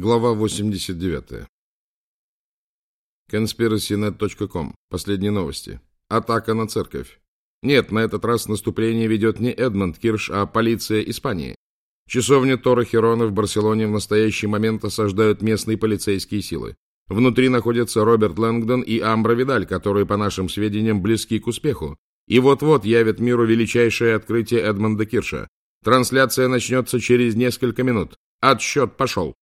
Глава 89. Conspiracynet.com. Последние новости. Атака на церковь. Нет, на этот раз наступление ведет не Эдмонд Кирш, а полиция Испании. Часовню Тора Херона в Барселоне в настоящий момент осаждают местные полицейские силы. Внутри находятся Роберт Лэнгдон и Амбра Видаль, которые, по нашим сведениям, близки к успеху. И вот-вот явят миру величайшее открытие Эдмонда Кирша. Трансляция начнется через несколько минут. Отсчет пошел.